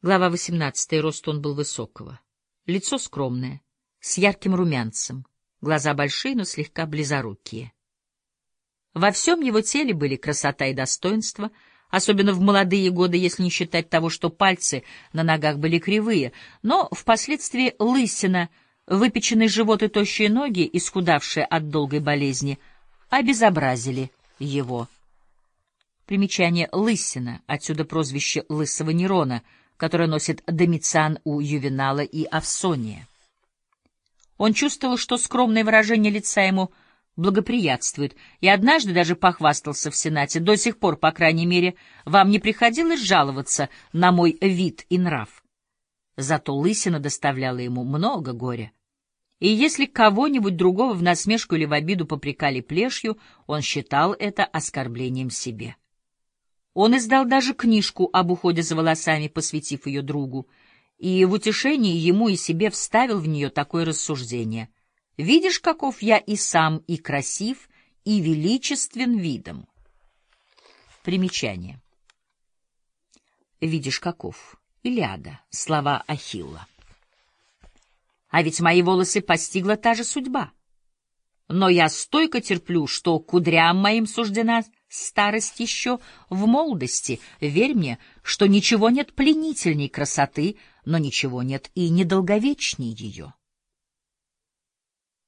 Глава 18. Рост он был высокого. Лицо скромное, с ярким румянцем, глаза большие, но слегка близорукие. Во всем его теле были красота и достоинство, особенно в молодые годы, если не считать того, что пальцы на ногах были кривые, но впоследствии лысина, выпеченный живот и тощие ноги, исхудавшие от долгой болезни, обезобразили его. Примечание «лысина», отсюда прозвище «лысого Нерона», которое носит Домициан у Ювенала и Авсония. Он чувствовал, что скромное выражение лица ему благоприятствует, и однажды даже похвастался в Сенате. До сих пор, по крайней мере, вам не приходилось жаловаться на мой вид и нрав. Зато лысина доставляла ему много горя. И если кого-нибудь другого в насмешку или в обиду попрекали плешью, он считал это оскорблением себе. Он издал даже книжку об уходе за волосами, посвятив ее другу, и в утешении ему и себе вставил в нее такое рассуждение. «Видишь, каков я и сам, и красив, и величествен видом». Примечание. «Видишь, каков» — Илиада, слова Ахилла. А ведь мои волосы постигла та же судьба. Но я стойко терплю, что кудрям моим суждена старость еще в молодости. Верь мне, что ничего нет пленительней красоты, но ничего нет и недолговечней ее.